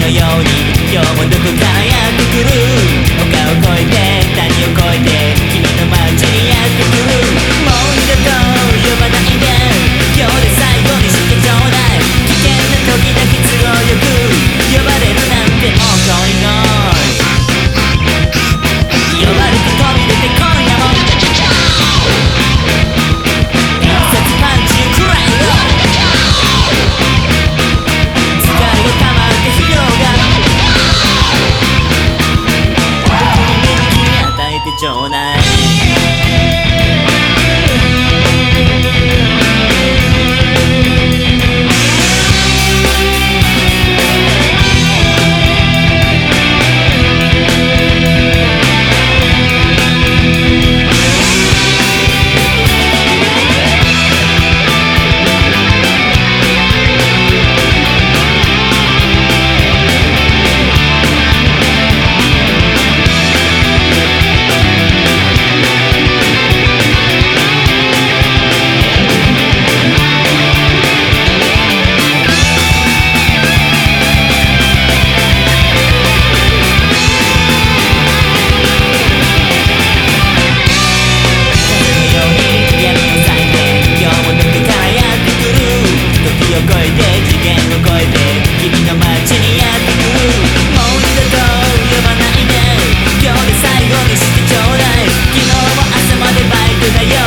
のように今日もどこかへる don't なよ